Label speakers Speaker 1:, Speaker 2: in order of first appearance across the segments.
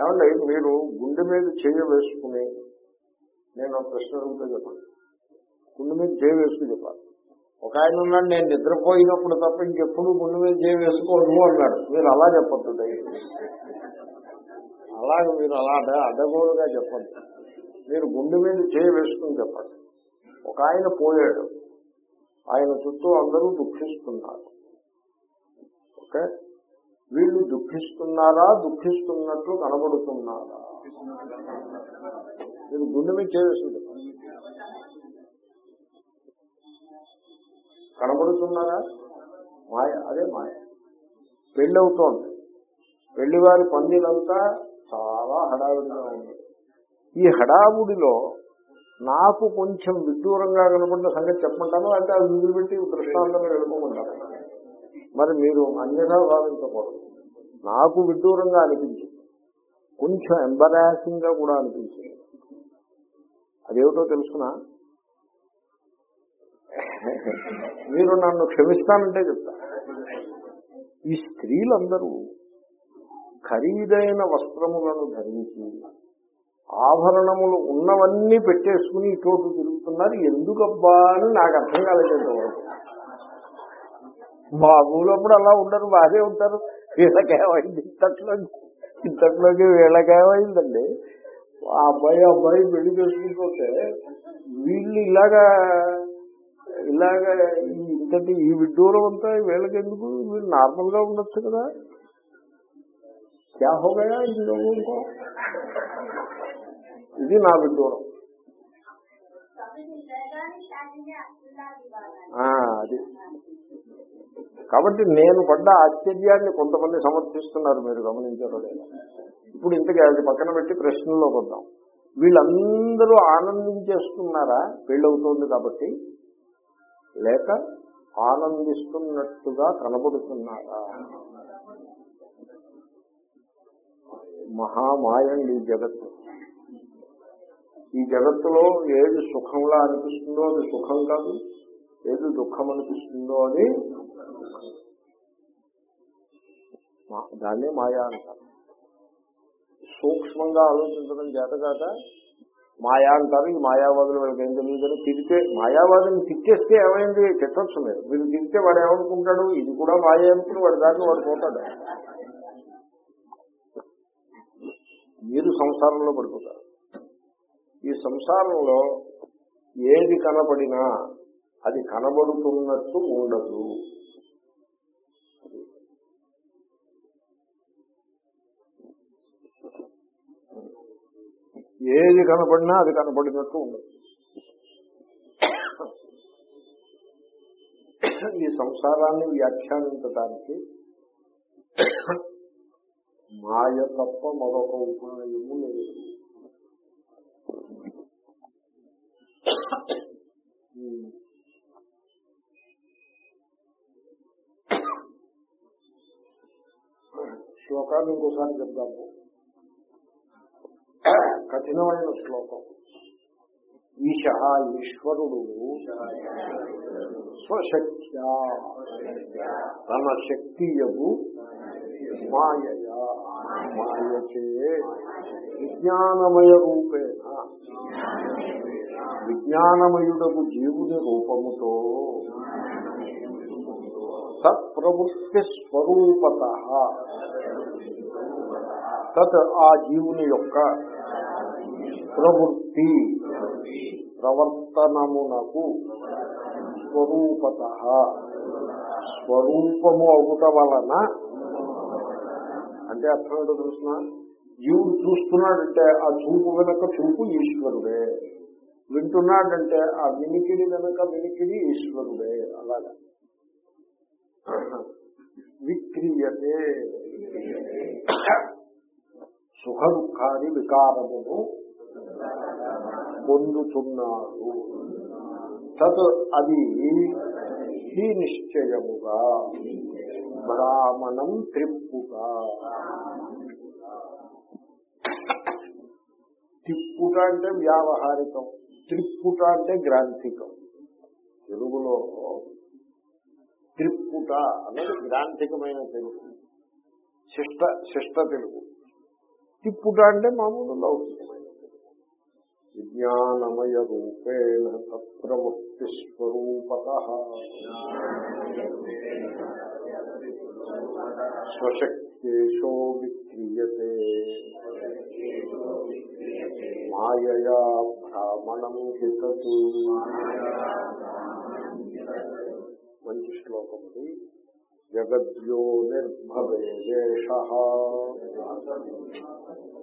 Speaker 1: ఏమంటే మీరు గుండె మీద చేయ వేసుకుని నేను ప్రశ్న అడుగుతా చెప్పండి. గుండె మీద చేయ వేసుకుని చెప్పాలి. ఒక ఆయన ఉన్నాడు నేను నిద్రపోయినప్పుడు తప్ప ఇంకెప్పుడు గుండె మీద చేయ వేసుకోను అన్నాడు. మీరు అలా చెప్పొద్దు అలాగే మీరు అలా అడ్డ అడ్డగోలుగా చెప్పండి మీరు గుండె మీద చేయ వేసుకుని చెప్పండి. ఒక ఆయన పోయాడు. ఆయన చుట్టూ అందరూ దుఃఖిస్తున్నారు. ఓకే? వీళ్ళు దుఃఖిస్తున్నారా దుఃఖిస్తున్నట్లు కనబడుతున్నారా? మీరు గుండె మీద చేయవలసింది కనబడుతున్నారా? మాయ అదే మాయ. పెళ్ళి అవుతోంది. పెళ్ళి వారి పందిలంతా చాలా హడావిడిగా ఉంది. ఈ హడావుడిలో నాకు కొంచెం విడ్డూరంగా కనబడిన సంగతి చెప్పమంటాను అంటే అది వదిలిపెట్టి దృష్టాంతంగా వెళ్ళిపోమంటాను. మరి మీరు అన్యథా భావించకూడదు. నాకు విడ్డూరంగా అనిపించింది. కొంచెం ఎంబరాసింగ్గా కూడా అనిపించింది. అదేమిటో తెలుసునా మీరు నన్ను క్షమిస్తానంటే చెప్తా. ఈ స్త్రీలందరూ ఖరీదైన వస్త్రములను ధరించి ఆభరణములు ఉన్నవన్నీ పెట్టేసుకుని ఇటు తిరుగుతున్నారు. ఎందుకబ్బా అని నాకు అర్థం కాలేదు. మా ఊళ్ళప్పుడు అలా ఉండరు బాగా ఉంటారు. వీళ్ళకేమైంది? ఇంతట్లో ఇంతట్లోకి వీళ్ళకేమైందండి? ఆ అబ్బాయి అబ్బాయి పెళ్ళి చేసుకుంటుంటే వీళ్ళు ఇలాగా ఇలాగా ఈ ఇంతటి ఈ విడ్డూరం అంతా వీళ్ళకి ఎందుకు వీళ్ళు నార్మల్గా ఉండొచ్చు కదా. క్యా హోగయా को ఇది నా విడ్డూరం. అది. కాబట్టి నేను పడ్డ ఆశ్చర్యాన్ని కొంతమంది సమర్థిస్తున్నారు మీరు గమనించారో లేదా. ఇప్పుడు ఇంతకీ అది పక్కన పెట్టి ప్రశ్నలోకి వద్దాం వీళ్ళందరూ ఆనందించేస్తున్నారా? పెళ్ళవుతోంది కాబట్టి. లేక ఆనందిస్తున్నట్టుగా కనబడుతున్నారా? మహామాయండి ఈ జగత్తు. ఈ జగత్తులో ఏది సుఖంలా అనిపిస్తుందో అది సుఖం కాదు. ఏది దుఃఖం అనిపిస్తుందో అది మా- దాన్నే మాయా అంటారు. సూక్ష్మంగా ఆలోచించడం చేత కాక మాయా అంటారు. ఈ మాయావాదులు వీళ్ళకి ఏం తెలియదు తిరిగితే మాయావాదిని తిట్టేస్తే ఏమైంది? తిట్టచ్చు మీరు. వీళ్ళు తిరిగితే వాడు ఏమనుకుంటాడు? ఇది కూడా మాయ అనుకుని వాడి దాన్ని వాడు పోతాడు. మీరు సంసారంలో పడిపోతారు. ఈ సంసారంలో ఏది కనపడినా అది కనబడుతున్నట్టు ఉండదు. ఏది కనపడినా అది కనపడినట్టు ఉండదు. ఈ సంసారాన్ని వ్యాఖ్యానించడానికి మాయ తప్ప మరొక ఉపాయము లేదు. శ్లోకాన్ని ఇంకోసారి చెప్దాము. కఠినమైన శ్లోకం. ఈశ ఈశ్వరుడు స్వశక్త్యా తన శక్తియగు మాయయా. మాయచే విజ్ఞానమయ రూపేణ విజ్ఞానమయుడకు జీవుని రూపముతో తత్ప్రవృత్తి స్వరూపత. తత్ ఆ జీవుని యొక్క ప్రవృత్తి ప్రవర్తనమునకు స్వరూపత. స్వరూపము అవుట వలన అంటే అర్థం ఏంటో తెలుసిన? జీవుడు చూస్తున్నాడంటే ఆ చూపు వెనక చూపు ఈశ్వరుడే. వింటున్నాడంటే ఆ వినికిడి వెనక వినికిడి ఈశ్వరుడే. అలాగా. విక్రియతే. సుఖ దుఃఖాది వికారమును పొందుతున్నారు తత్ అది హీ నిశ్చయముగా బ్రాహ్మణం త్రిప్పుగా తిప్పుట అంటే వ్యావహారికం త్రిప్పుట అంటే గ్రాంథికం. తెలుగులో త్రిప్పుట అనేది గ్రాంథికమైన తెలుగు. శిష్ట శిష్ట తెలుగు. తిప్పుట అంటే మామూలు లౌకికమైనది విజ్ఞానమయ రూపేణ తత్ప్రవృత్తి స్వరూపత స్వశక్తేషో విక్రీయతే. మాయయా బ్రాహ్మణం హితతు. మంచి శ్లోకం ఇది. జగద్యో నిర్భవేదేశ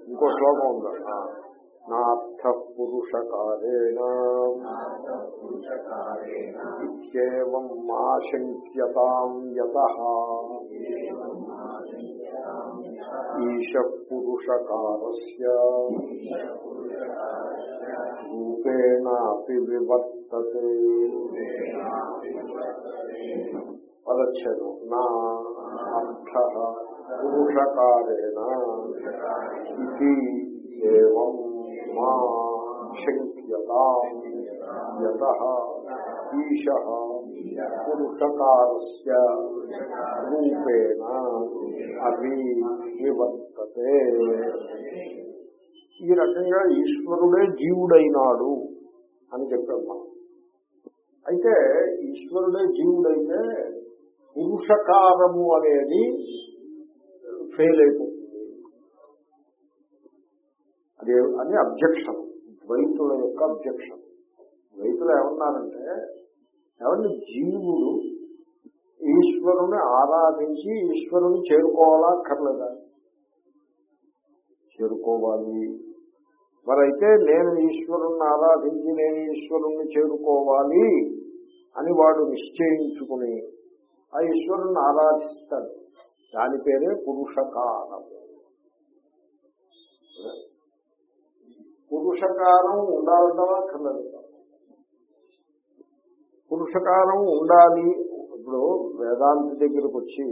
Speaker 1: ఇంకో శ్లోకం ఉందా? నార్థ పురుషకారేణ ఇత్యేవం ఆశంక్యతాం యత ఈశ పురుషకారస్య రూపేణాపి వివర్తతే పదచ్ఛేదం నా అర్థ పురుషకారేణ ఇది ఏవం మా శంక్యతాం యత ఈశ పురుషకారస్య రూపేణ అవి నివర్తతే ఈ రకంగా ఈశ్వరుడే జీవుడైనాడు అని చెప్పాం మనం. అయితే ఈశ్వరుడే జీవుడైతే పురుషకారము అనేది ఫెయిల్ అయిపోతుంది. అదే అని అబ్జెక్షన్. ద్వైతుల యొక్క అబ్జెక్షన్. ద్వైతులు ఏమన్నారంటే ఏమంటే జీవుడు ఈశ్వరుని ఆరాధించి ఈశ్వరుని చేరుకోవాలా అక్కర్లేదా? చేరుకోవాలి. మరైతే నేను ఈశ్వరుణ్ణి ఆరాధించి నేను ఈశ్వరుణ్ణి చేరుకోవాలి అని వాడు నిశ్చయించుకుని ఆ ఈశ్వరుణ్ణి ఆరాధిస్తాడు. దాని పేరే పురుషకారము పురుషకారం ఉండాలంటావా అక్కర్లేదు పురుషకారం ఉండాలి. ఇప్పుడు వేదాంతి దగ్గరకు వచ్చి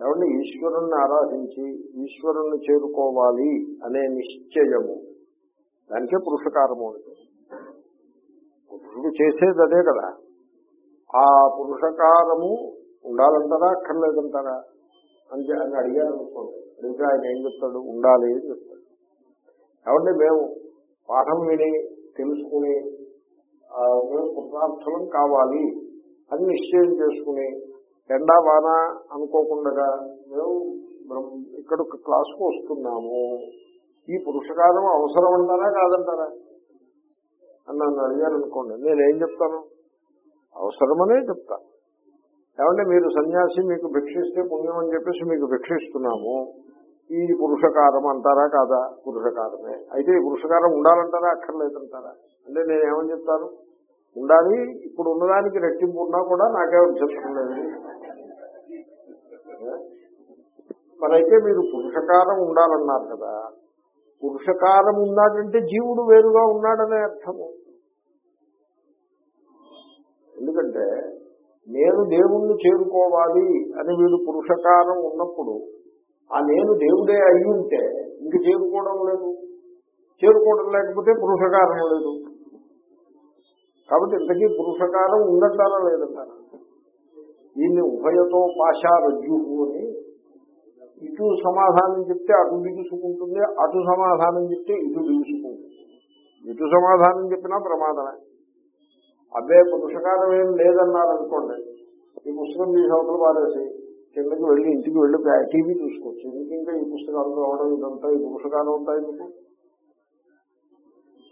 Speaker 1: ఏమంటే ఈశ్వరుణ్ణి ఆరాధించి ఈశ్వరుణ్ణి చేరుకోవాలి అనే నిశ్చయము. దానికే పురుషకారము అంటే పురుషుడు చేసేది అదే కదా. ఆ పురుషకారము ఉండాలంటారా అక్కర్లేదంటారా? అని అని అడిగారు అనుకోండి అడిగితే ఆయన ఏం చెప్తాడు? ఉండాలి అని చెప్తాడు. కాబట్టి మేము పాఠం విని తెలుసుకుని ఆ, కావాలి. అని నిశ్చయం చేసుకుని ఎండా వాన అనుకోకుండా మేము ఇక్కడ క్లాసుకు వస్తున్నాము. ఈ పురుషకారం అవసరం అంటారా కాదంటారా? అని నన్ను అడిగారు అనుకోండి. నేనేం చెప్తాను? అవసరమనే చెప్తాను ఏమంటే మీరు సన్యాసి మీకు భిక్షిస్తే పుణ్యం అని చెప్పేసి మీకు భిక్షిస్తున్నాము. ఇది పురుషకారం అంటారా కాదా? పురుషకారమే. అయితే ఈ పురుషకారం ఉండాలంటారా? అక్కర్లేదంటారా? అంటే నేను ఏమని చెప్తాను? ఉండాలి ఇప్పుడు ఉన్నదానికి రెట్టింపు ఉన్నా కూడా నాకే అభ్యంతరం లేదు. మరైతే మీరు పురుషకారం ఉండాలన్నారు కదా. పురుషకారం ఉన్నాడంటే జీవుడు వేరుగా ఉన్నాడనే అర్థము. ఎందుకంటే నేను దేవుణ్ణి చేరుకోవాలి అని వీడు పురుషకారం ఉన్నప్పుడు ఆ నేను దేవుడే అయి ఉంటే ఇంక చేరుకోవడం లేదు. చేరుకోవడం లేకపోతే పురుషకారం లేదు. కాబట్టి ఇంతకీ పురుషకారం ఉందంటారా లేదంటారా? దీన్ని ఉభయతో పాషా రజ్జుహు అని ఇటు సమాధానం చెప్తే అటు బిగుసుకుంటుంది అటు సమాధానం చెప్తే ఇటు బిగుసుకుంటుంది. ఇటు సమాధానం చెప్పినా ప్రమాదమే. అబ్బే పురుషకారం ఏం లేదన్నారనుకోండి ఈ పుస్తకం తీసి పారేసి కిందకి వెళ్ళి ఇంటికి వెళ్ళి టీవీ చూసుకోవచ్చు. ఇంకా ఈ పుస్తకాలు రావడం ఇదంతా ఈ పురుషకారం ఉంటాయి మీకు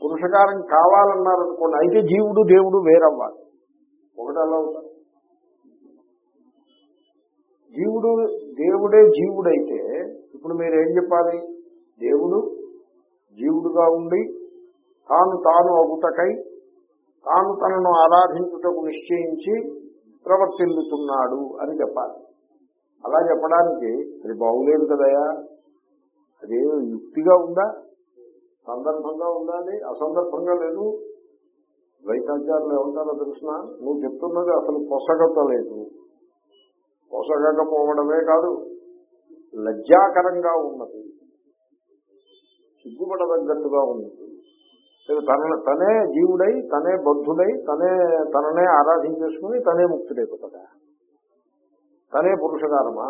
Speaker 1: పురుషకారం కావాలన్నారనుకోండి అయితే జీవుడు దేవుడు వేరవ్వాలి. ఒకటి అలా ఉంటారు జీవుడు దేవుడే జీవుడైతే ఇప్పుడు మీరు ఏం చెప్పాలి? దేవుడు జీవుడుగా ఉండి తాను తాను అగుటకై తాను తనను ఆరాధించుటకు నిశ్చయించి ప్రవర్తిల్లుతున్నాడు అని చెప్పాలి. అలా చెప్పడానికి అది బాగులేదు కదయా అది యుక్తిగా ఉందా? సందర్భంగా ఉండాలి అసందర్భంగా లేదు. ద్వైతాచారులు ఏమంటారో తెలిసిన? నువ్వు చెప్తున్నది అసలు పొసగత లేదు పొసగకపోవడమే కాదు లజ్జాకరంగా ఉన్నది. సిగ్గుపడదగ్గట్టుగా ఉన్నది. తన తనే జీవుడై తనే బద్ధుడై తనే తననే ఆరాధించేసుకుని తనే ముక్తుడైపోతాడా? తనే పురుషకారమా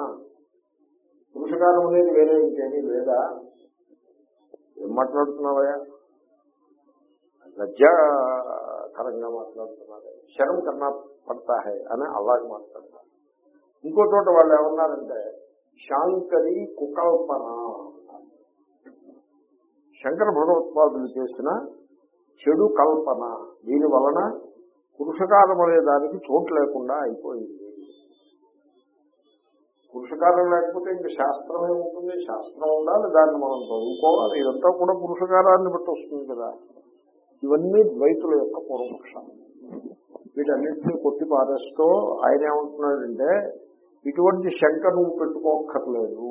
Speaker 1: పురుషకారం అనేది వేరే ఇంకేమీ లేదా? మాట్లాడుతున్నావా లజ్జాకరంగా మాట్లాడుతున్నారు శరం కన్నా పడతా హే అని అలాగే మాట్లాడతారు ఇంకో చోట వాళ్ళు ఏమన్నారంటే శాంకరి కుకల్పన శంకర భగవత్పాదులు చేసిన చెడు కల్పన దీని వలన పురుషకారం అనే దానికి చోటు లేకుండా అయిపోయింది. పురుషకారం లేకపోతే ఇంకా శాస్త్రం ఏముంటుంది? శాస్త్రం ఉండాలి దాన్ని మనం చదువుకోవాలి. ఇదంతా కూడా పురుషకారాన్ని బట్టి వస్తుంది కదా. ఇవన్నీ ద్వైతుల యొక్క పూర్వపక్షాలు వీటన్నింటినీ కొట్టి పారేస్తూ ఆయన ఏమంటున్నాడంటే ఇటువంటి శంక నువ్వు పెట్టుకోక్కర్లేదు.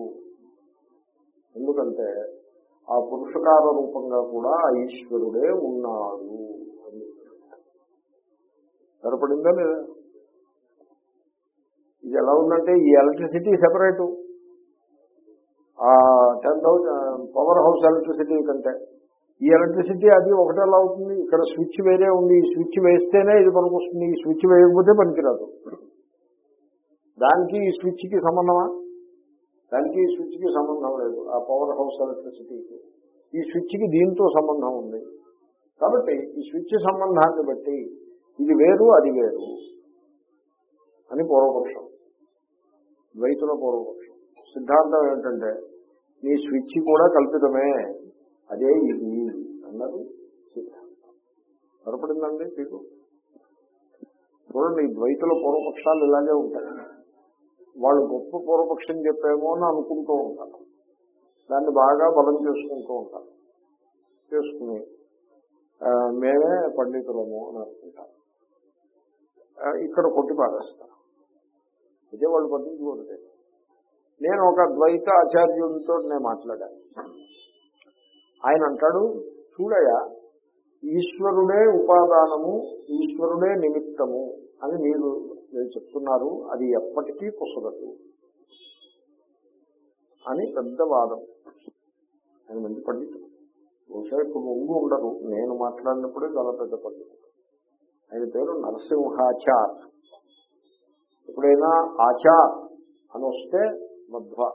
Speaker 1: ఎందుకంటే ఆ పురుషకార రూపంగా కూడా ఆ ఈశ్వరుడే ఉన్నాడు అని. సరిపడిందా లేదా? ఇది ఎలా ఉందంటే ఈ electricity separate. Ten thousand power house electricity కంటే. ఈ ఎలక్ట్రిసిటీ అది ఒకటే ఎలా అవుతుంది? ఇక్కడ స్విచ్ వేరే ఉంది. ఈ స్విచ్ వేస్తేనే ఇది పనికొస్తుంది. ఈ స్విచ్ వేయకపోతే పనికిరాదు. దానికి ఈ స్విచ్కి సంబంధమా? దానికి ఈ స్విచ్కి సంబంధం లేదు. ఆ పవర్ హౌస్ ఎలక్ట్రిసిటీకి. ఈ స్విచ్కి దీంతో సంబంధం ఉంది. కాబట్టి ఈ స్విచ్ సంబంధాన్ని బట్టి ఇది వేరు అది వేరు అని పూర్వపక్షం. ద్వైతుల పూర్వపక్షం సిద్ధాంతం ఏంటంటే నీ స్విచ్ కూడా కల్పితమే. అదే ఇది అన్నది సిద్ధాంతం. సరిపడిందండి మీకు? చూడండి ఈ ద్వైతుల పూర్వపక్షాలు ఇలాగే ఉంటాయి. వాళ్ళు గొప్ప పూర్వపక్షం చెప్పేమో అని అనుకుంటూ ఉంటారు. దాన్ని బాగా బలం చేసుకుంటూ ఉంటారు. చేసుకుని మేమే పండితులము అని అనుకుంటారు. ఇక్కడ కొట్టి పారేస్తారు. ఇదే వాళ్ళు పట్టించుకోలేదు నేను ఒక ద్వైత ఆచార్యుడితో నేను మాట్లాడాను. ఆయన అంటాడు చూడయా ఈశ్వరుడే ఉపాదానము ఈశ్వరుడే నిమిత్తము అని మీరు నేను చెప్తున్నారు అది ఎప్పటికీ కుసరదు అని పెద్ద వాదం. ఆయన మంచి పండితుడు. బహుశా ఇప్పుడు ఒంగు ఉండరు. నేను మాట్లాడినప్పుడే చాలా పెద్ద పండితుడు. ఆయన పేరు నరసింహాచార్ ఎప్పుడైనా ఆచా అని వస్తే మధ్వ.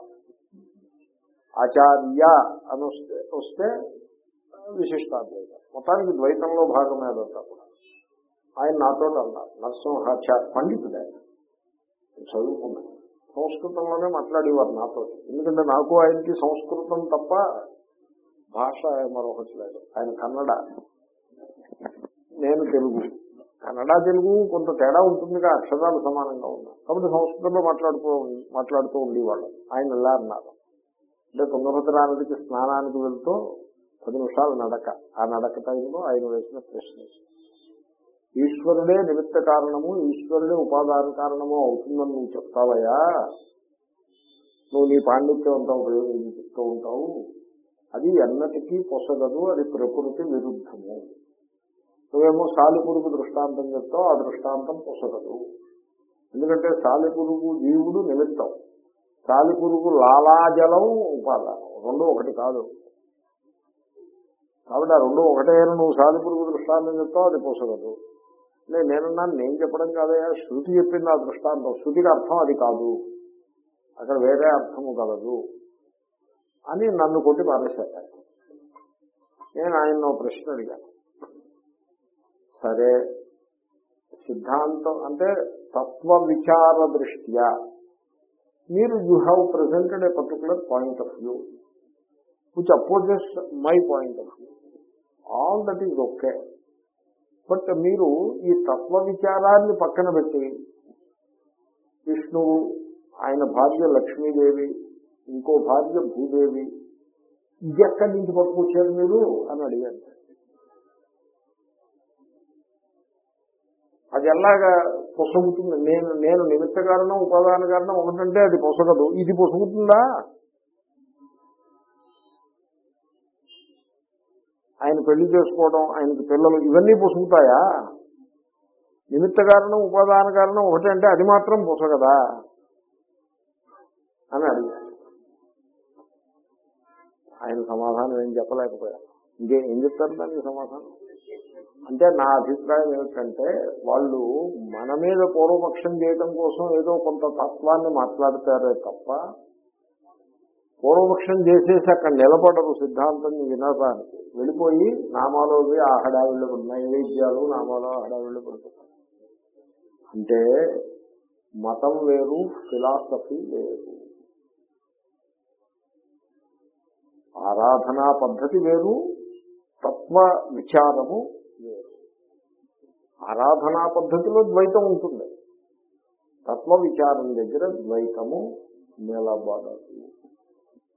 Speaker 1: ఆచార్య అని వస్తే వస్తే విశిష్టాద్వైతం. మొత్తానికి ద్వైతంలో భాగమే అదంతా కూడా ఆయన నాతో అన్నారు నరసింహాచార్ పండితుడు. ఆయన చదువుకున్నాను. సంస్కృతంలోనే మాట్లాడేవారు నాతో ఎందుకంటే నాకు ఆయనకి సంస్కృతం తప్ప భాష మరొకటి లేదు. ఆయన కన్నడ నేను తెలుగు. కన్నడ తెలుగు కొంత తేడా ఉంటుందిగా అక్షరాలు సమానంగా ఉన్నాయి. కాబట్టి సంస్కృతంలో మాట్లాడుతూ మాట్లాడుతూ ఉండేవాళ్ళు. ఆయన ఎలా అన్నారు. అంటే తుంగభద్ర నదికి స్నానానికి వెళ్తూ పది నిమిషాలు నడక. ఆ నడక టైంలో ఆయన వేసిన ప్రశ్న. ఈశ్వరుడే నిమిత్త కారణము ఈశ్వరుడే ఉపాదాన కారణము అవుతుందని నువ్వు చెప్తావయ్యా. నువ్వు నీ పాండిత్యం అంతా ఉపయోగించి చెప్తూ ఉంటావు. అది ఎన్నటికీ పొసగదు అది ప్రకృతి విరుద్ధము. నువ్వేమో సాలిపురుగు దృష్టాంతం చెప్తావు ఆ దృష్టాంతం పొసగదు. ఎందుకంటే సాలిపురుగు జీవుడు నిమిత్తం. సాలిపురుగు లాలాజలం ఉపాదానం రెండు ఒకటి కాదు. కాబట్టి ఆ రెండు ఒకటే అని నువ్వు సాలిపురుగు దృష్టాంతం చెప్తావు అది పొసగదు. నేను నేనున్నాను నేను చెప్పడం కాదయా శృతి చెప్పింది ఆ దృష్టాంతం. శృతికి అర్థం అది కాదు. అక్కడ వేరే అర్థము కలదు అని నన్ను కొట్టి పారేశారు. నేను ఆయన ప్రశ్న అడిగాను. సరే సిద్ధాంతం అంటే తత్వ విచార దృష్ట్యా. మీరు you have presented a particular point of view which opposes my point of view all that is okay but మీరు ఈ తత్వ విచారాన్ని పక్కన పెట్టి విష్ణువు ఆయన భార్య లక్ష్మీదేవి ఇంకో భార్య భూదేవి ఇది ఎక్కడి నుంచి పట్టుకొచ్చారు మీరు? అని అడిగాను అది ఎలాగా పొసగుతుంది? నేను నేను నిమిత్త కారణం ఉపాదాన కారణం ఒకటంటే అది పొసగదు. ఇది పొసగుతుందా? ఆయన పెళ్ళి చేసుకోవడం ఆయనకి పిల్లలు ఇవన్నీ పొసుగుతాయా? నిమిత్త కారణం ఉపాదాన కారణం ఒకటి అంటే అది మాత్రం పొసగదా? అని అడిగాడు. ఆయన సమాధానం ఏం చెప్పలేకపోయా ఇంకే ఏం చెప్తారు దానికి సమాధానం? అంటే నా అభిప్రాయం ఏమిటంటే వాళ్ళు మన మీద పూర్వపక్షం చేయడం కోసం ఏదో కొంత తత్వాన్ని మాట్లాడతారే తప్ప పూర్వపక్షం చేసేసి అక్కడ నిలబడరు సిద్ధాంతం వినడానికి. వెళ్ళిపోయి నామాలోవి ఆ హడావిళ్ళు నైవేద్యాలు నామాలు ఆ హడావిళ్ళు పడుతున్నాయి. అంటే మతం వేరు ఫిలాసఫీ వేరు. ఆరాధనా పద్ధతి వేరు తత్వ విచారము ఆరాధనా పద్ధతిలో ద్వైతం ఉంటుంది. తత్వ విచారం దగ్గర ద్వైతము నిలబడదు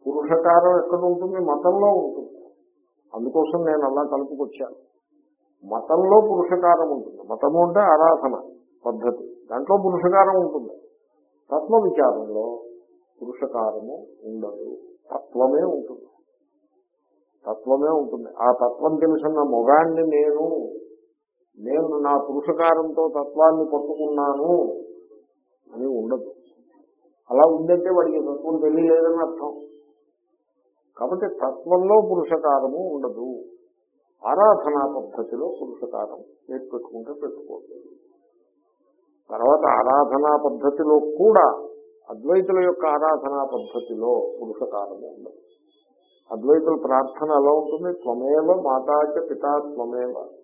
Speaker 1: పురుషకారం ఎక్కడ ఉంటుంది? మతంలో ఉంటుంది. అందుకోసం నేను అలా కలుపుకొచ్చాను మతంలో పురుషకారం ఉంటుంది. మతము అంటే ఆరాధన పద్ధతి. దాంట్లో పురుషకారం ఉంటుంది. తత్వ విచారంలో పురుషకారము ఉండదు. తత్వమే ఉంటుంది. తత్వమే ఉంటుంది. ఆ తత్వం తెలిసిన మొగాన్ని నేను నేను నా పురుషకారంతో తత్వాన్ని పట్టుకున్నాను అని ఉండదు. అలా ఉందంటే వాడికి తత్వం తెలియలేదని అర్థం. కాబట్టి తత్వంలో పురుషకారము ఉండదు. ఆరాధనా పద్ధతిలో పురుషకారం నేను పెట్టుకుంటే పెట్టుకోండి. తర్వాత ఆరాధనా పద్ధతిలో కూడా అద్వైతుల యొక్క ఆరాధనా పద్ధతిలో పురుషకారము ఉండదు. అద్వైతుల ప్రార్థన ఎలా ఉంటుంది? త్వమేవ మాతాచ పితా త్వమేవ.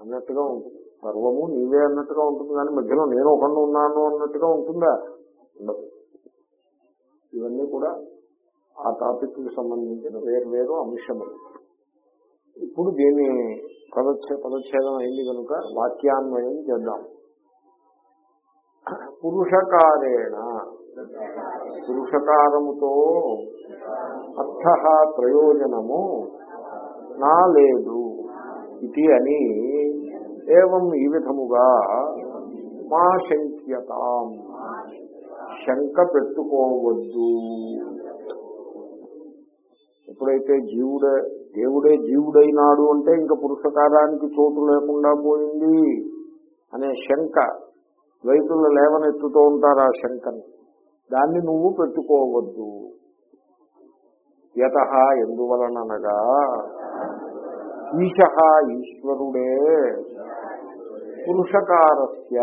Speaker 1: అన్నట్టుగా ఉంటుంది. సర్వము నీవే అన్నట్టుగా ఉంటుంది కానీ మధ్యలో నేను ఒకళ్ళు ఉన్నాను అన్నట్టుగా ఉంటుందా? ఉండదు. ఇవన్నీ కూడా ఆ టాపిక్కి సంబంధించిన వేరు వేరు అంశములు. ఇప్పుడు దీని పదచ్ఛే పదచ్ఛేదం అయింది కనుక వాక్యాన్వయం చేద్దాం. పురుషకారేణ. పురుషకారముతో అర్థ ప్రయోజనము నా లేదు. ఇది అని ఏవం ఈ విధముగా మా శంక్యతాం. శంక పెట్టుకోవద్దు. ఎప్పుడైతే జీవుడే దేవుడే జీవుడైనాడు అంటే ఇంకా పురుషకారానికి చోటు లేకుండా పోయింది అనే శంక ద్వైతులు లేవనెత్తుతూ ఉంటారు ఆ శంకని. దాన్ని నువ్వు పెట్టుకోవద్దు. యత ఎందువలనగా ఈశ ఈశ్వరుడే పురుషకారస్య.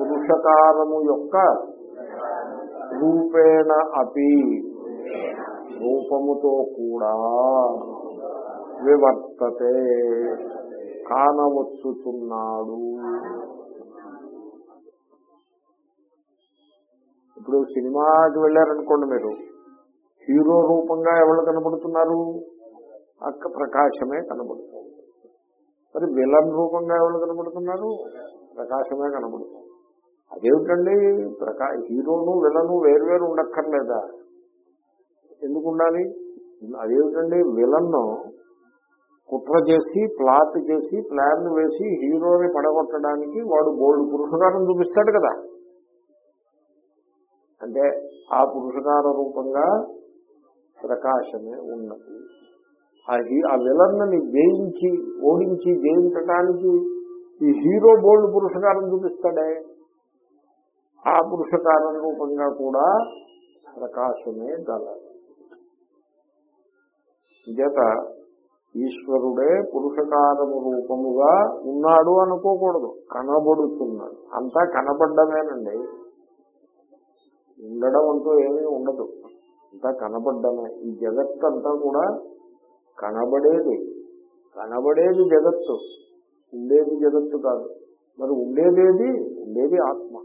Speaker 1: పురుషకారము యొక్క రూపేణ అపి. రూపముతో కూడా వివర్తతే. కానవచ్చుచున్నాడు. ఇప్పుడు సినిమాకి వెళ్ళారనుకోండి మీరు. హీరో రూపంగా ఎవరు కనబడుతున్నారు? అక్క ప్రకాశమే కనబడుతుంది. మరి విలన్ రూపంగా ఎవరు కనబడుతున్నారు? ప్రకాశమే కనబడుతుంది. అదేమిటండి? ప్రకా హీరోను విలను వేరువేరు ఉండక్కర్లేదా? ఎందుకు ఉండాలి అదేమిటండి? విలన్ను కుట్ర చేసి ప్లాట్ చేసి ప్లాన్ వేసి హీరోని పడగొట్టడానికి వాడు బోల్డ్ పురుషకారం చూపిస్తాడు కదా. అంటే ఆ పురుషకార రూపంగా ప్రకాశమే ఉన్నది. ఆ హీ- ఆ విలన్ని జయించి ఓడించి జయించటానికి ఈ హీరో బోల్డ్ పురుషకారం చూపిస్తాడే. ఆ పురుషకారం రూపంగా కూడా ప్రకాశమే గలదు. చేత ఈశ్వరుడే పురుషకారము రూపముగా ఉన్నాడు అనుకోకూడదు. కనబడుతున్నాడు. అంతా కనబడ్డమేనండి. ఉండడం అంటూ ఏమీ ఉండదు. అంతా కనబడ్డమే. ఈ జగత్తు అంతా కూడా కనబడేది. కనబడేది జగత్తు. ఉండేది జగత్తు కాదు. మరి ఉండేదేది? ఉండేది ఆత్మ.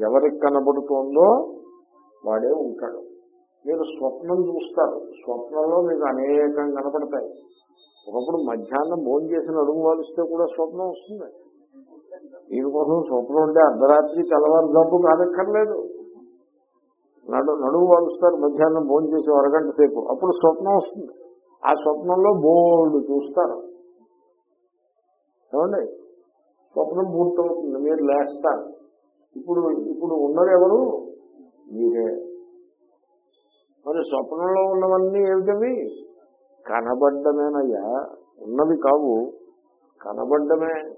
Speaker 1: ఎవరికి కనబడుతోందో వాడే ఉంటాడు. మీరు స్వప్నం చూస్తారు. స్వప్నంలో మీకు అనేకం కనపడతాయి. ఒకప్పుడు మధ్యాహ్నం భోజనం చేసిన అడుగు వాలిస్తే కూడా స్వప్నం వస్తుంది. దీనికోసం స్వప్నం ఉంటే అర్ధరాత్రి తెల్లవారుజాపు కాదక్కర్లేదు. నడు నడువు వాలుస్తారు మధ్యాహ్నం భోజనం చేసి అరగంట సేపు. అప్పుడు స్వప్నం వస్తుంది. ఆ స్వప్నంలో బోల్డ్ చూస్తారు. ఏమండి? స్వప్నం పూర్తవుతుంది. మీరు లేస్తారు. ఇప్పుడు ఇప్పుడు ఉన్నది ఎవరు? మీరే. మరి స్వప్నంలో ఉన్నవన్నీ ఏమిటవి? కనబడ్డమేనయ్యా. ఉన్నవి కావు. కనబడ్డమే.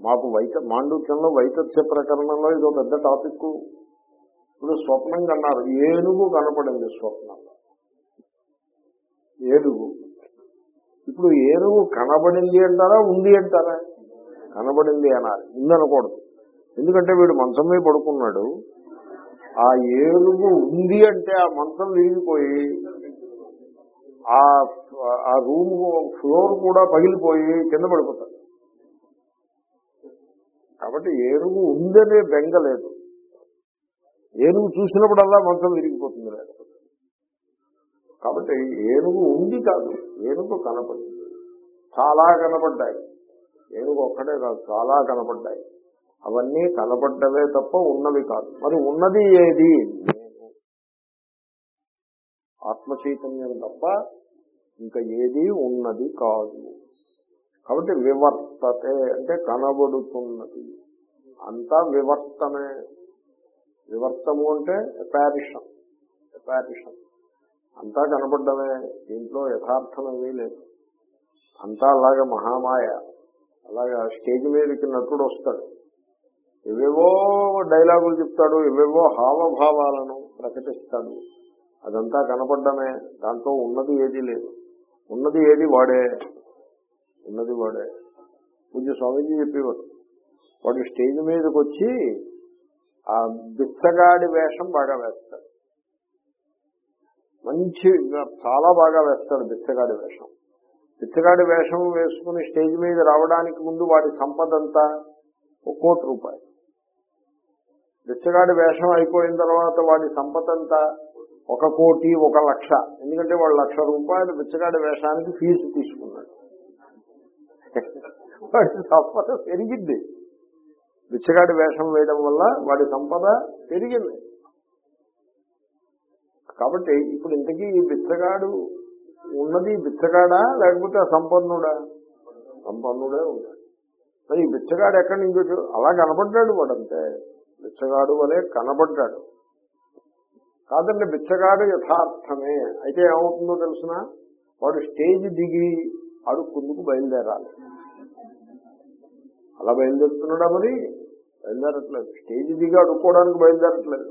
Speaker 1: మాకు వైత మాండూక్యంలో వైతత్స్య ప్రకరణంలో ఇదో పెద్ద టాపిక్ ఇప్పుడు స్వప్నం కన్నారు. ఏనుగు కనపడింది స్వప్నంలో. ఏనుగు. ఇప్పుడు ఏనుగు కనబడింది అంటారా ఉంది అంటారా? కనబడింది అనాలి. ఉందనకూడదు. ఎందుకంటే వీడు మంచం మీద పడుకున్నాడు. ఆ ఏనుగు ఉంది అంటే ఆ మంచం విరిగిపోయి ఆ ఆ రూమ్ ఫ్లోర్ కూడా పగిలిపోయి కింద పడిపోతాడు. కాబట్టి ఏనుగు ఉందనే బెంగ లేదు. ఏనుగు చూసినప్పుడల్లా మంచం విరిగిపోతుంది కాబట్టి ఏనుగు ఉంది కాదు. ఏనుగు కనపడింది చాలా కనపడ్డాయి. ఏనుగు ఒక్కటే కాదు చాలా కనపడ్డాయి. అవన్నీ కనపడ్డవే తప్ప ఉన్నవి కాదు. మరి ఉన్నది ఏది? నేను ఆత్మ చైతన్యం తప్ప ఇంకా ఏది ఉన్నది కాదు. కాబట్టి వివర్తతే అంటే కనబడుతున్నది. అంతా వివర్తమే. వివర్తము అంటే ఎపారిషన్ ఎపారిషన్ అంతా కనపడ్డమే దీంట్లో యథార్థమేమీ లేదు. అంతా అలాగే మహామాయ అలాగా స్టేజ్ మీదకి నటుడు వస్తాడు. ఇవేవో డైలాగులు చెప్తాడు ఎవేవో హావభావాలను ప్రకటిస్తాడు. అదంతా కనపడ్డమే దాంట్లో ఉన్నది ఏది లేదు. ఉన్నది ఏది వాడే ఉన్నది వాడే. పూజ స్వామీజీ చెప్పేవాడు వాడు స్టేజ్ మీదకి వచ్చి ఆ బిచ్చగాడి వేషం బాగా వేస్తాడు మంచి చాలా బాగా వేస్తాడు బిచ్చగాడి వేషం. బిచ్చగాడి వేషం వేసుకుని స్టేజ్ మీద రావడానికి ముందు వాడి సంపద అంతా ఒక కోటి రూపాయలు. బిచ్చగాడి వేషం అయిపోయిన తర్వాత వాడి సంపద అంతా ఒక కోటి ఒక లక్ష. ఎందుకంటే వాడు లక్ష రూపాయలు బిచ్చగాడి వేషానికి ఫీజు తీసుకున్నాడు. వాడి సంపద పెరిగింది బిచ్చగాడి వేషం వేయడం వల్ల వాడి సంపద పెరిగింది. కాబట్టి ఇప్పుడు ఇంతకీ ఈ బిచ్చగాడు ఉన్నది బిచ్చగాడా లేకపోతే ఆ సంపన్నుడా సంపన్నుడే ఉంటాడు. మరి ఈ బిచ్చగాడు ఎక్కడి నుంచి అలా కనపడ్డాడు వాడంతే. బిచ్చగాడు వలే కనబడ్డాడు కాదండి బిచ్చగాడు యథార్థమే. అయితే ఏమవుతుందో తెలిసిన? వాడు స్టేజ్ దిగి అడుక్కుందుకు బయలుదేరాలి. అలా బయలుదేరుతున్నాడా మరి? బయలుదేరట్లేదు. స్టేజ్ దిగి అడుక్కోవడానికి బయలుదేరట్లేదు.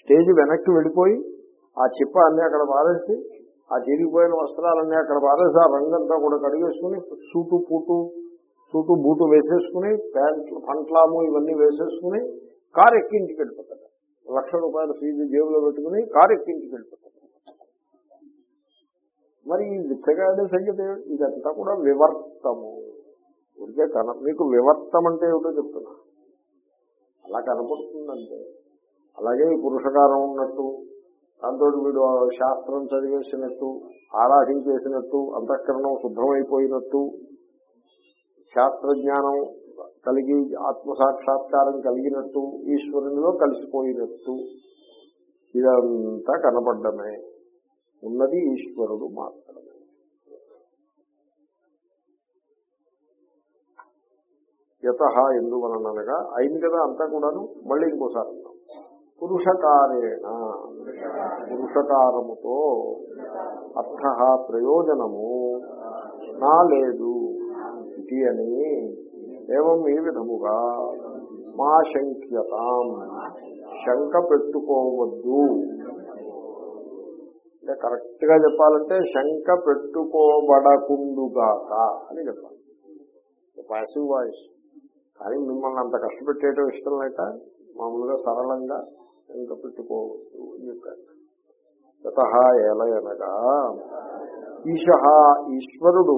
Speaker 1: స్టేజ్ వెనక్కి వెళ్ళిపోయి ఆ చిప్ప అన్ని అక్కడ పారేసి ఆ చిరిగిపోయిన వస్త్రాలన్నీ అక్కడ పారేసి ఆ రంగంతా కూడా కడిగేసుకుని సూటు పూటు సూటు బూటు వేసేసుకుని ప్యాంట్లు పంట్లాము ఇవన్నీ వేసేసుకుని కారు ఎక్కి ఇంటికి వెళ్ళిపోతాడు. లక్ష రూపాయల ఫీజు జేబులో పెట్టుకుని కారు ఎక్కి ఇంటికి వెళ్ళిపోతాడు. మరి ఈ బిచ్చగాడి సంగతి ఇదంతా కూడా వివర్తము. ఊరికే కన మీకు వివర్తం అంటే ఏమిటో చెప్తున్నా. అలా కనపడుతుందంటే అలాగే ఈ పురుషకారం ఉన్నట్టు దాంతో వీడు శాస్త్రం చదివేసినట్టు ఆరాధించేసినట్టు అంతఃకరణం శుద్ధమైపోయినట్టు శాస్త్రజ్ఞానం కలిగి ఆత్మసాక్షాత్కారం కలిగినట్టు ఈశ్వరునిలో కలిసిపోయినట్టు ఇదంతా కనపడ్డమే. ఉన్నది ఈశ్వరుడు మాత్రమే. యత ఎందువలనగా అయింది కదా అంతా కూడాను మళ్ళీ ఇంకోసారి పురుషకారేణ పురుషకారముతో అర్థ ప్రయోజనము నా లేదు ఇది అని ఏమం ఈ విధముగా మా శంక్యతాం శంక పెట్టుకోవద్దు. అంటే కరెక్ట్గా చెప్పాలంటే శంక పెట్టుకోబడకుండుగాక అని చెప్పాలి. పాసివ్ వాయిస్ కానీ మిమ్మల్ని అంత కష్టపెట్టేయటం ఇష్టం లేక మామూలుగా సరళంగా ఇంకా పెట్టుకోవచ్చు అని చెప్పారు. గత ఏలయనగా ఈశ ఈశ్వరుడు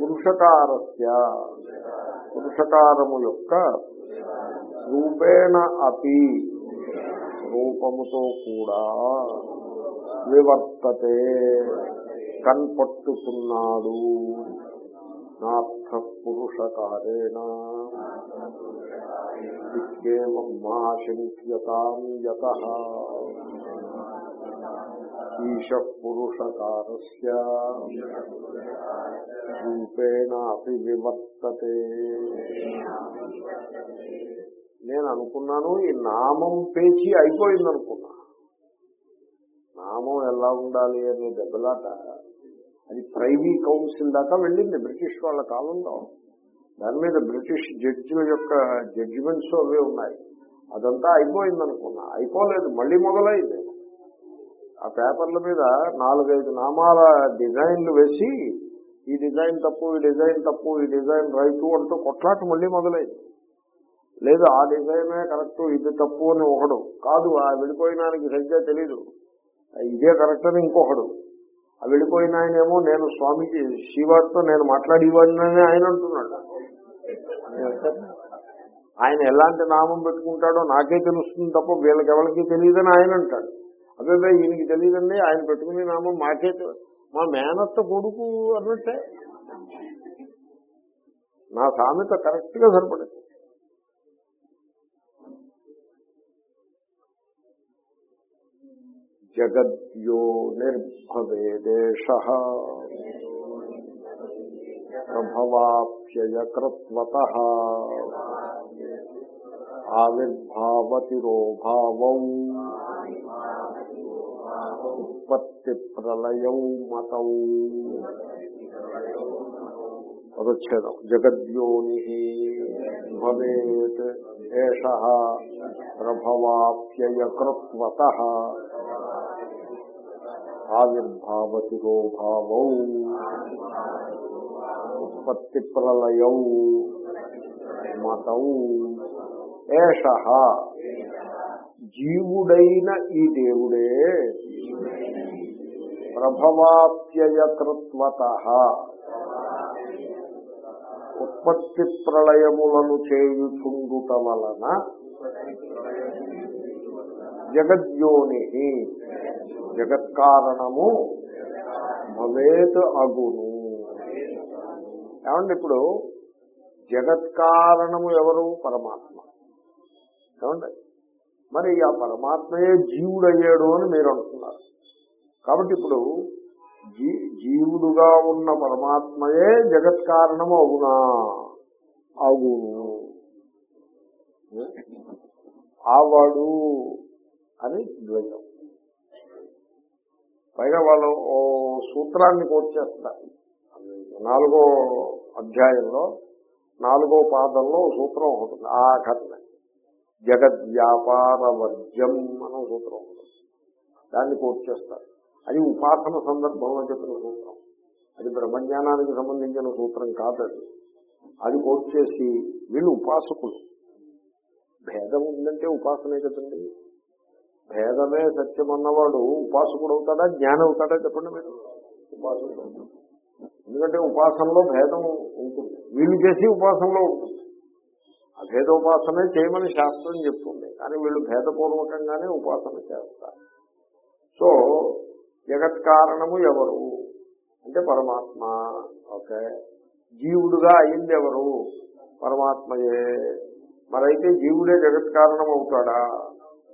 Speaker 1: పురుషకారస్య. పురుషకారము యొక్క రూపేణ అపి రూపముతో కూడా వివర్తతే కన్పట్టుతున్నాడు. నా పురుషకారేణ ఇత్యేవం యత. ఈశ పురుషకారస్య రూపేణ వివర్తతే. నేను అనుకున్నాను ఈ నామం పేచి అయిపోయింది అనుకున్నా నామం ఎలా ఉండాలి అనే దెబ్బలాట అది ప్రైవీ కౌన్సిల్ దాకా వెళ్ళింది బ్రిటిష్ వాళ్ళ కాలంలో. దాని మీద బ్రిటిష్ జడ్జిల యొక్క జడ్జిమెంట్స్ అవే ఉన్నాయి. అదంతా అయిపోయింది అనుకున్నా అయిపోలేదు మళ్ళీ మొదలైంది. ఆ పేపర్ల మీద నాలుగైదు నామాల డిజైన్లు వేసి ఈ డిజైన్ తప్పు ఈ డిజైన్ తప్పు ఈ డిజైన్ రైతు అంటూ కొట్లాట మళ్ళీ మొదలైంది. లేదు ఆ డిజైనే కరెక్ట్ ఇది తప్పు అని ఒకడు. కాదు ఆ విడిపోయినానికి సరిగ్గా తెలీదు. ఇదే కరెక్ట్ అని ఇంకొకడు. ఆ వెళ్ళిపోయిన ఆయనేమో నేను స్వామికి శివారితో నేను మాట్లాడేవాడినని ఆయన అంటున్నాడు. ఆయన ఎలాంటి నామం పెట్టుకుంటాడో నాకే తెలుస్తుంది తప్ప వీళ్ళకి ఎవరికి తెలియదని ఆయన అంటాడు. అదే ఈయనకి తెలియదండి ఆయన పెట్టుకునే నామం మాకే మా మేనత్త కొడుకు అన్నట్టే. నా సామెత కరెక్ట్గా సరిపడింది. జగద్యో నిర్భవేదేశ ప్రభవాప్యయకృత్వత ఆవిర్భావతిరోభావౌ ఉత్పత్తి ప్రళయౌ మతౌ పదచ్ఛేదం జగద్యోని భవేత్ ఏష ప్రభవాప్యయకృత్వత ఆవిర్భావతిరోభావౌ. ఉత్పత్తి ప్రళయం మతం. ఏష జీవుడైన ఈ దేవుడే. ప్రభవాప్యయకృత్వత. ఉత్పత్తి ప్రళయములను చేయుచుండుట వలన జగద్యోని జగత్కారణము భవేత్ అగును. ఏమండి ఇప్పుడు? జగత్కారణము ఎవరు? పరమాత్మ. ఏమండి? మరి ఆ పరమాత్మయే జీవుడయ్యాడు అని మీరు అంటున్నారు. కాబట్టి ఇప్పుడు జీ జీవుడుగా ఉన్న పరమాత్మయే జగత్కారణము అవునా? అవును. ఆవాడు అని ద్వయం. పైగా వాళ్ళు ఓ సూత్రాన్ని కోట్ చేస్తారు. నాలుగో అధ్యాయంలో నాలుగో పాదంలో సూత్రం ఉంటుంది. ఆ కథ జగద్వ్యాపార వర్జ్యం అనే సూత్రం ఉంటుంది. దాన్ని కోట్ చేస్తారు. అది ఉపాసన సందర్భంలో చెప్పిన సూత్రం. అది బ్రహ్మజ్ఞానానికి సంబంధించిన సూత్రం కాదు అది. అది కోట్ చేసి వీళ్ళు ఉపాసకులు. భేదం ఉందంటే ఉపాసనే కదండి. భేదమే సత్యం అన్నవాడు ఉపాసకుడు అవుతాడా జ్ఞానం అవుతాడా చెప్పండి మీరు. ఉపాసకుడు అవుతాడు. ఎందుకంటే ఉపాసనలో భేదం ఉంటుంది. వీళ్ళు చేసి ఉపాసనలో ఉంటుంది. ఆ భేదోపాసనే చేయమని శాస్త్రం చెప్తుంది. కానీ వీళ్ళు భేదపూర్వకంగానే ఉపాసన చేస్తారు. సో జగత్ కారణము ఎవరు? అంటే పరమాత్మ. ఓకే. జీవుడుగా అయింది ఎవరు? పరమాత్మయే. మరైతే జీవుడే జగత్ కారణం అవుతాడా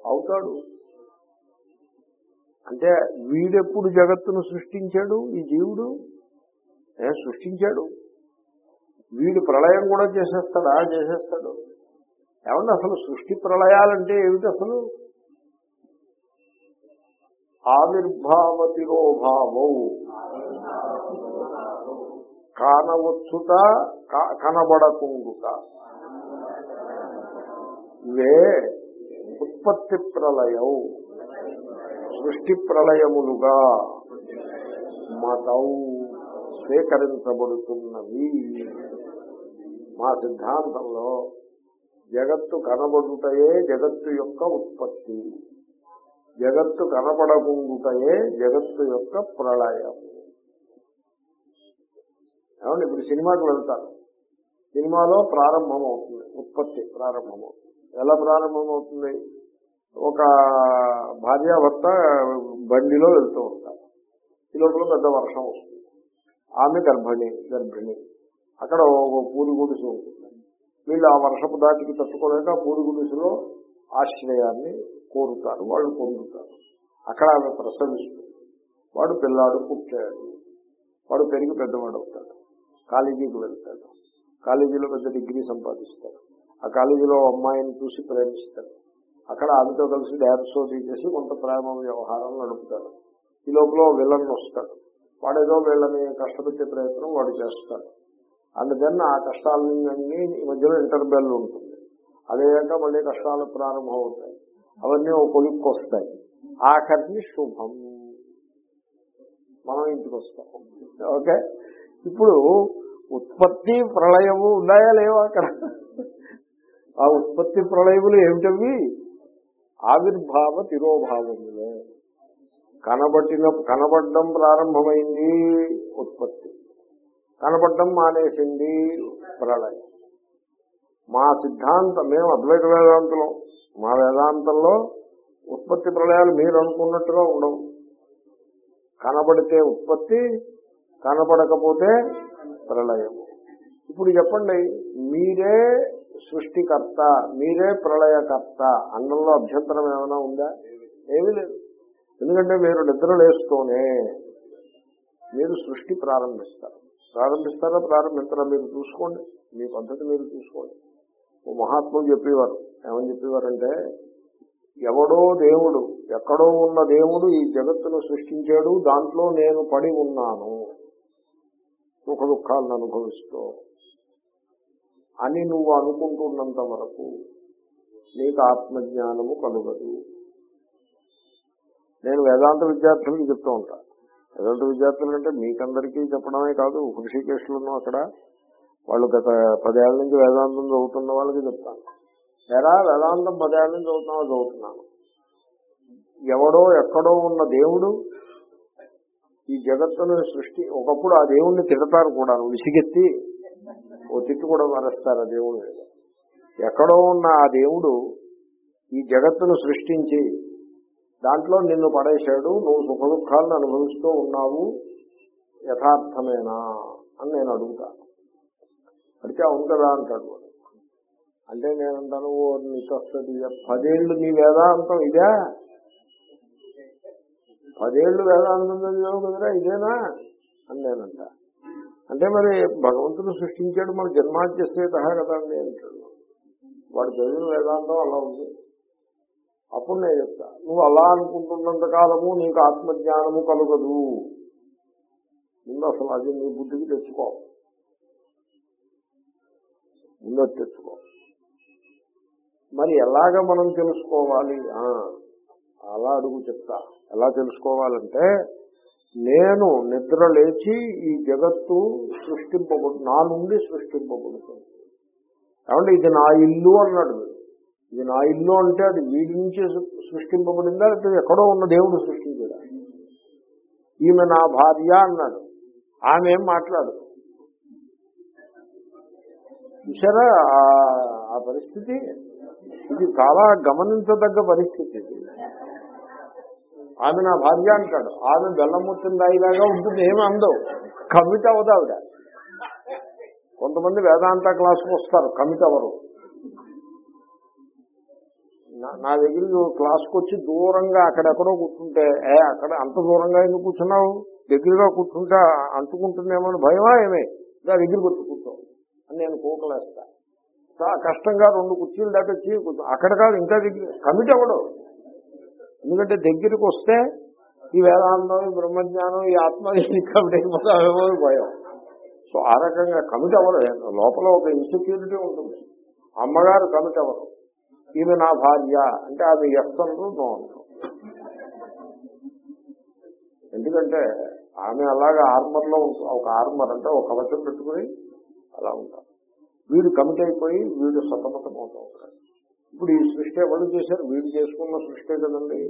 Speaker 1: అవుతాడు. అంటే వీడెప్పుడు జగత్తును సృష్టించాడు? ఈ జీవుడు? ఏ సృష్టించాడు? వీడు ప్రళయం కూడా చేసేస్తాడా చేసేస్తాడు. ఏమన్నా అసలు సృష్టి ప్రళయాలంటే ఏమిటి అసలు? ఆవిర్భావతిరోభావౌ కానవచ్చుట కనబడకుండుట. ఇవే ఉత్పత్తి ప్రళయం. సృష్టి ప్రళయములుగా మతౌ స్వీకరించబడుతున్నవి. మా సిద్ధాంతంలో జగత్తు కనబడుటయే జగత్తు యొక్క ఉత్పత్తి. జగత్తు కనపడకుండుటయే జగత్తు యొక్క ప్రళయం. ఏమంటే ఇప్పుడు సినిమాకి వెళ్తారు సినిమాలో ప్రారంభం అవుతుంది ఉత్పత్తి ప్రారంభమవుతుంది. ఎలా ప్రారంభమవుతుంది? ఒక భార్యాభర్త బండిలో వెళ్తూ ఉంటారు. ఈ లోపల పెద్ద వర్షం వస్తుంది. ఆమె గర్భిణి గర్భిణి. అక్కడ ఒక పూరి గుడిసె ఉంటుంది. వీళ్ళు ఆ వర్షపు దాటికి తట్టుకోలేక పూరి గుడిసెలో ఆశ్రయాన్ని కోరుతారు వాళ్ళు పొందుతారు. అక్కడ ఆమె ప్రసవిస్తుంది. వాడు పిల్లాడు పుట్టాడు. వాడు పెరిగి పెద్దవాడు అవుతాడు కాలేజీకి వెళ్తాడు. కాలేజీలో పెద్ద డిగ్రీ సంపాదిస్తాడు. ఆ కాలేజీలో అమ్మాయిని చూసి ప్రేమిస్తాడు. అక్కడ ఆమెతో కలిసి డ్యాన్స్ చేసి కొంత ప్రేమ వ్యవహారం నడుపుతాడు. ఈ లోపల విలన్ వస్తాడు. వాడేదో వీళ్ళని కష్టపెట్టే ప్రయత్నం వాడు చేస్తాడు. అందుకని ఆ కష్టాలన్నీ ఈ మధ్యలో ఇంటర్బెల్ ఉంటుంది. అదేక మళ్ళీ కష్టాలు ప్రారంభం అవుతాయి అవన్నీ ఒక కొలిక్కి వస్తాయి ఆఖరిని శుభం. మనం ఇంటికి వస్తాం. ఓకే? ఇప్పుడు ఉత్పత్తి ప్రళయము ఉన్నాయా లేవా అక్కడ? ఆ ఉత్పత్తి ప్రళయములు ఏమిటవి? ఆవిర్భావ తిరోభావములే కనబట్టిన కనబడడం ప్రారంభమైంది ఉత్పత్తి. కనబడడం మానేసింది ప్రళయం. మా సిద్ధాంతం మేము అద్వైత వేదాంతంలో. మా వేదాంతంలో ఉత్పత్తి ప్రళయాలు మీరు అనుకున్నట్టుగా ఉండవు. కనబడితే ఉత్పత్తి కనబడకపోతే ప్రళయం ఇప్పుడు చెప్పండి మీరే సృష్టికర్త మీరే ప్రళయకర్త అన్నంలో అభ్యంతరం ఏమైనా ఉందా? ఏమీ లేదు. ఎందుకంటే మీరు నిద్రలేస్తూనే మీరు సృష్టి ప్రారంభిస్తారు. ప్రారంభిస్తారా? ప్రారంభించరా మీరు చూసుకోండి. మీ పద్ధతి మీరు చూసుకోండి. ఓ మహాత్ములు చెప్పేవారు. ఏమని చెప్పేవారంటే ఎవడో దేవుడు ఎక్కడో ఉన్న దేవుడు ఈ జగత్తును సృష్టించాడు దాంట్లో నేను పడి ఉన్నాను. సుఖ దుఃఖాలను అనుభవిస్తూ అని నువ్వు అనుకుంటున్నంత వరకు నీకు ఆత్మజ్ఞానము కలుగదు. నేను వేదాంత విద్యార్థులకు చెప్తూ ఉంటా. వేదాంత విద్యార్థులు అంటే మీకందరికీ చెప్పడమే కాదు హృషికేశ్లను అక్కడ వాళ్ళు గత పదేళ్ళ నుంచి వేదాంతం చదువుతున్న వాళ్ళకి చెప్తాను. ఎరా వేదాంతం పదేళ్ళ నుంచి చదువుతున్నావో? చదువుతున్నాను. ఎవడో ఎక్కడో ఉన్న దేవుడు ఈ జగత్తును సృష్టి ఒకప్పుడు ఆ దేవుణ్ణి తిడతారు కూడా విసిగెత్తి ఓ తిట్టు కూడా మరస్తారు ఆ దేవుడు. ఎక్కడో ఉన్న ఆ దేవుడు ఈ జగత్తును సృష్టించి దాంట్లో నిన్ను పడేశాడు నువ్వు సుఖ దుఃఖాలను అనుభవిస్తూ ఉన్నావు యథార్థమేనా అని నేను అడుగుతాను అడితే అవును కదా అంటాడు అంటే నేనంటాను ఓ నీకు వస్తుంది పదేళ్ళు నీ వేదాంతం ఇదే? పదేళ్ళు వేదాంతం చదివావు కదరా ఇదేనా? అని నేనంటా. అంటే మరి భగవంతుడు సృష్టించాడు మన జన్మాద్యసేత కదా అండి అంటాడు వాడు చదివిన వేదాంతం అలా ఉంది. అప్పుడు నేను చెప్తా నువ్వు అలా అనుకుంటున్నంత కాలము నీకు ఆత్మజ్ఞానము కలగదు. ముందు అసలు అది నీ బుద్ధికి తెచ్చుకో. ముందు తెచ్చుకో. మరి ఎలాగ మనం తెలుసుకోవాలి? అలా అడుగు చెప్తా. ఎలా తెలుసుకోవాలంటే నేను నిద్ర లేచి ఈ జగత్తు సృష్టింపబడు నా నుండి సృష్టింపబడుతుంది. కాబట్టి ఇది నా ఇల్లు అన్నాడు ఇది నా ఇల్లు అంటే అది వీడి నుంచి సృష్టింపబడిందా లేకపోతే ఎక్కడో ఉన్న దేవుడు సృష్టించడా? ఈమె నా భార్య అన్నాడు. ఆమె ఏం మాట్లాడు చూసారా ఆ- పరిస్థితి? ఇది చాలా గమనించదగ్గ పరిస్థితి. ఆమె నా భార్య అంటాడు. ఆమె బెల్లముత్తిన దాయిలాగా ఉంటుంది ఏమి అందవు. కమిట్ అవ్వదు ఆవిడ కొంతమంది వేదాంత క్లాస్కి వస్తారు కమిట్ అవ్వరు నా- దగ్గర నువ్వు క్లాస్కి వచ్చి దూరంగా అక్కడెక్కడో కూర్చుంటే ఏ అక్కడ అంత దూరంగా ఎందుకు కూర్చున్నావు? దగ్గరగా కూర్చుంటే అంటుకుంటుందేమో అని భయమా ఏమే? నా దగ్గరికి వచ్చి కూర్చో. అని నేను కోకలేస్తా. కష్టంగా రెండు కుర్చీలు దాటొచ్చి అక్కడ కాదు ఇంకా దగ్గర. కమిట్ అవ్వడు ఎందుకంటే దగ్గరికి వస్తే ఈ వేదాంతం ఈ బ్రహ్మజ్ఞానం ఈ ఆత్మ కమిట్ భయం సో ఆ రకంగా కమిట్ అవ్వలేదు లోపల ఒక ఇన్సెక్యూరిటీ ఉంటుంది. అమ్మగారు కమిట్ అవ్వరు. ఈమె నా భార్య అంటే ఆమె ఎస్ అంటూ నో ఎందుకంటే ఆమె అలాగా ఆర్మర్లో ఒక ఆర్మర్ అంటే ఒక కవచం పెట్టుకుని అలా ఉంటారు. వీడు కమిట్ అయిపోయి వీడు సతమతం అవుతూ ఉంటాడు. ఇప్పుడు ఈ సృష్టి ఎవరు చేశారు? వీడు చేసుకున్న సృష్టి కదండి.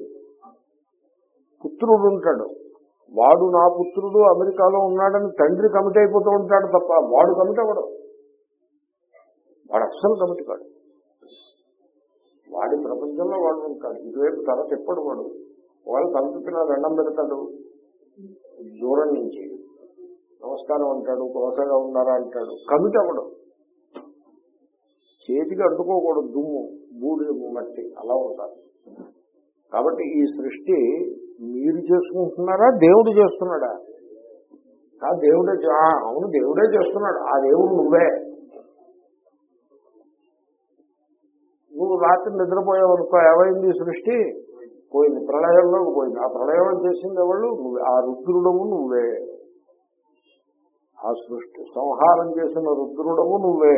Speaker 1: పుత్రుడు ఉంటాడు. వాడు నా పుత్రుడు అమెరికాలో ఉన్నాడని తండ్రి కమిట్ అయిపోతూ ఉంటాడు తప్ప వాడు కమిట్ అవ్వడం. వాడు అస్సలు కమిట్ కాడు. వాడి ప్రపంచంలో వాడు ఉంటాడు. ఇటువైపు తల చెప్పడు వాడు. వాళ్ళు తలపిన దండం పెడతాడు. దూరం నుంచి నమస్కారం అంటాడు కోసగా ఉన్నారా అంటాడు. కమిట్ అవ్వడం. చేతికి అడ్డుకోకూడదు దుమ్ము బూడి మట్టి అలా ఉంటారు కాబట్టి ఈ సృష్టి మీరు చేసుకుంటున్నారా దేవుడు చేస్తున్నాడా? ఆ దేవుడే అవును దేవుడే చేస్తున్నాడు ఆ దేవుడు నువ్వే. నువ్వు రాత్రి నిద్రపోయావు అనుకో ఏమైంది సృష్టి? పోయింది ప్రళయంలోకి పోయింది. ఆ ప్రళయం చేసింది ఎవరు నువ్వే ఆ రుద్రుడము నువ్వే. ఆ సృష్టి సంహారం చేసిన రుద్రుడము నువ్వే.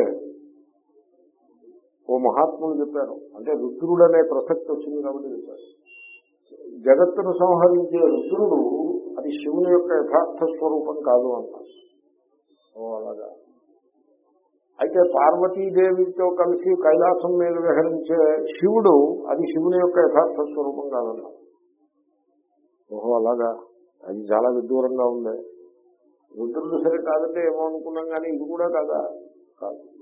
Speaker 1: ఓ మహాత్ములు చెప్పారు. అంటే రుద్రుడు అనే ప్రసక్తి వచ్చింది కాబట్టి చెప్పారు. జగత్తును సంహరించే రుద్రుడు అది శివుని యొక్క యథార్థ స్వరూపం కాదు అన్నారు ఓ అలాగా. అయితే పార్వతీదేవితో కలిసి కైలాసం మీద విహరించే శివుడు అది శివుని యొక్క యథార్థ స్వరూపం కాదన్నారు ఓహో అలాగా. అది చాలా విదూరంగా ఉంది. రుద్రుడు సరే కాదంటే ఏమో అనుకున్నాం కానీ ఇది కూడా కాదా? కాదు.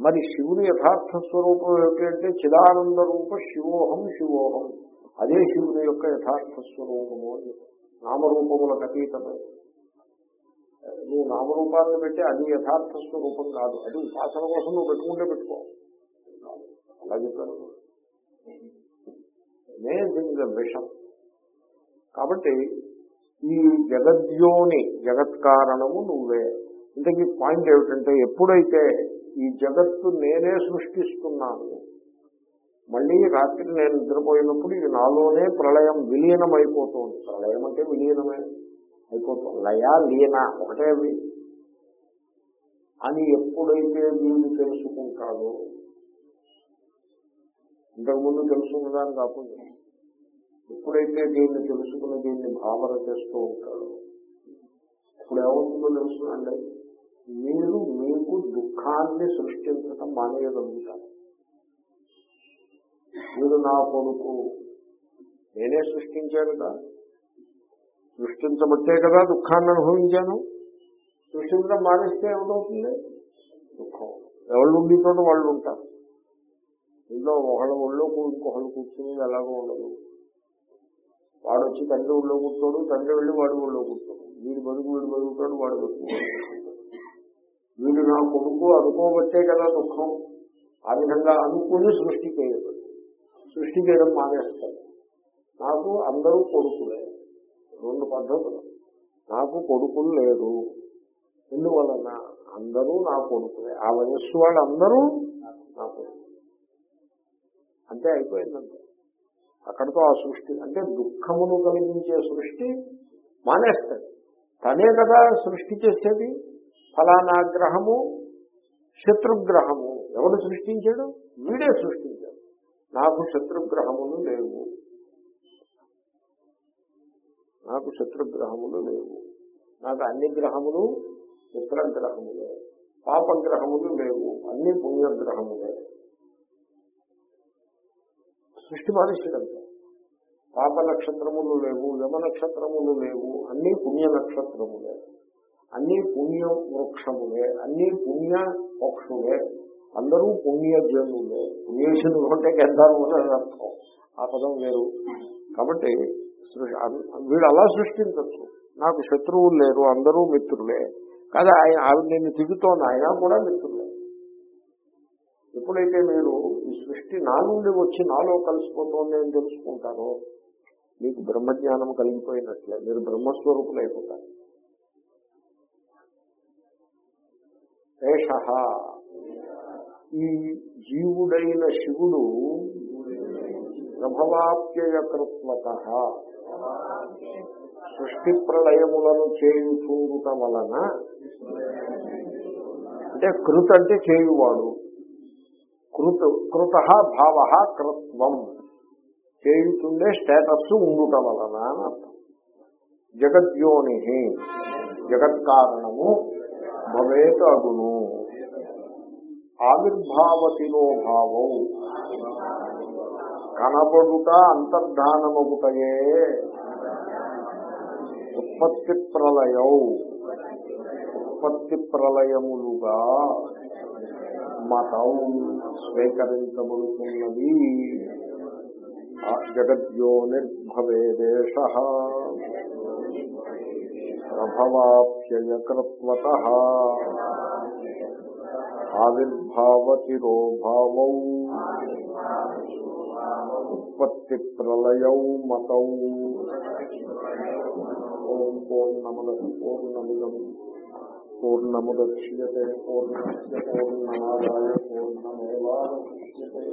Speaker 1: మరి శివుని యథార్థ స్వరూపం ఏమిటంటే చిదానంద రూప శివోహం శివోహం. అదే శివుని యొక్క యథార్థ స్వరూపము అని నామరూపములకు అతీతమై నువ్వు నామరూపాలను పెట్టి అది యథార్థ స్వరూపం కాదు. అది ఉపాసన కోసం నువ్వు పెట్టుకుంటే పెట్టుకో. అలా చెప్పాను. అమేజింగ్ విషం కాబట్టి ఈ జగద్యోని జగత్ కారణము నువ్వే. ఇంతకీ పాయింట్ ఏమిటంటే ఎప్పుడైతే ఈ జగత్తు నేనే సృష్టిస్తున్నాను. మళ్ళీ రాత్రి నేను నిద్రపోయినప్పుడు ఇది నాలోనే ప్రళయం విలీనం అయిపోతుంది ప్రళయం అంటే విలీనమే అయిపోతుంది. లయ లీన ఒకటే అవి. అని ఎప్పుడైతే దీన్ని తెలుసుకుంటాడో ఇంతకుముందు తెలుసుకున్నదాన్ని కాకుండా ఎప్పుడైతే దీన్ని తెలుసుకుని దీన్ని భావన చేస్తూ ఉంటాడో ఇప్పుడు ఏమవుతుందో తెలుసునండి మీరు మీకు దుఃఖాన్ని సృష్టించటం మానేయగలుగుతారు. మీరు నా కొడుకు నేనే సృష్టించాను కదా. సృష్టించబట్టే కదా దుఃఖాన్ని అనుభవించాను. సృష్టించడం మానేస్తే ఏమిటవుతుంది దుఃఖం. ఎవరు ఉండితోటి వాళ్ళు ఉంటారు. ఇంట్లో ఒకళ్ళ ఒళ్ళో ఇంకొకళ్ళు కూర్చుని ఎలాగో ఉండదు. వాడు వచ్చి తండ్రి ఒళ్ళో కూర్చోడు తండ్రి వెళ్ళి వాడు ఒళ్ళో కూర్చోడు. వీడు బతుకు వీడు బతుకుతాడు వాడు బతుకు వీడు నా కొడుకు అనుకోబట్టే కదా దుఃఖం. ఆ విధంగా అనుకుని సృష్టి చేయదు సృష్టి చేయడం మానేస్తాడు. నాకు అందరూ కొడుకులే. రెండు పద్ధతులు. నాకు కొడుకులు లేరు. ఎందువలన? అందరూ నా కొడుకులే. ఆ వయస్సు వాళ్ళు అందరూ నా కొడుకు అంతే అయిపోయిందంటే అక్కడతో ఆ సృష్టి అంటే దుఃఖమును కలిగించే సృష్టి మానేస్తాడు. తనే కదా సృష్టి చేసేది. ఫలానా గ్రహము శత్రుగ్రహము. ఎవడు సృష్టించాడు? వీడే సృష్టించాడు. నాకు శత్రుగ్రహములు లేవు. నాకు శత్రుగ్రహములు లేవు. నాకు అన్ని గ్రహములు మిత్రగ్రహములే పాపగ్రహములు లేవు. అన్ని పుణ్యగ్రహములే. సృష్టి మానేసాడంతే పాప నక్షత్రములు లేవు యమ నక్షత్రములు లేవు అన్ని పుణ్య నక్షత్రములే అన్ని పుణ్య వృక్షములే అన్ని పుణ్య పక్షులే అందరూ పుణ్యజనులే. పుణ్యజనులు అంటే గంధాలు అని అర్థం. ఆ పదం వేరు. కాబట్టి వీడు అలా సృష్టించవచ్చు నాకు శత్రువులు లేరు అందరూ మిత్రులే. కదా ఆయన ఆవిడ నిన్ను తిరుగుతోంది ఆయన కూడా మిత్రులే. ఎప్పుడైతే మీరు ఈ సృష్టి నా నుండి వచ్చి నాలో కలిసిపోతుంది అని తెలుసుకుంటారో మీకు బ్రహ్మజ్ఞానం కలిగిపోయినట్లే. మీరు బ్రహ్మస్వరూపులు అయిపోతారు ఏష ఈ జీవుడైన శివుడు ప్రభవాప్యయకృత్వత. సృష్టి ప్రళయములను చేయుచుండుట వలన అంటే కృత్ అంటే చేయువాడు. కృత్ కృత భావ కృత్వం. చేయుచుండే స్టేటస్ ఉండుట వలన అని అర్థం. జగద్యోని జగత్కారణము భవేత అగును ఆవిర్భావతిలో భావం. కనబడుట అంతర్ధానమగుటయే. ఉత్పత్తి ప్రళయం. ఉత్పత్తి ప్రళయములుగా మతం స్వీకరించబడుతున్నది. జగద్యో నిర్భవేదేశ ప్రభవాప్యయకృత్వత ఆవిర్భావతిరోభావ ఉత్పత్తి ప్రళయౌ మతౌ ఓం పూర్ణముద పూర్ణమిదం పూర్ణముద్యే పూర్ణస్ పూర్ణమాదాయ పూర్ణమేవాశిష్యతే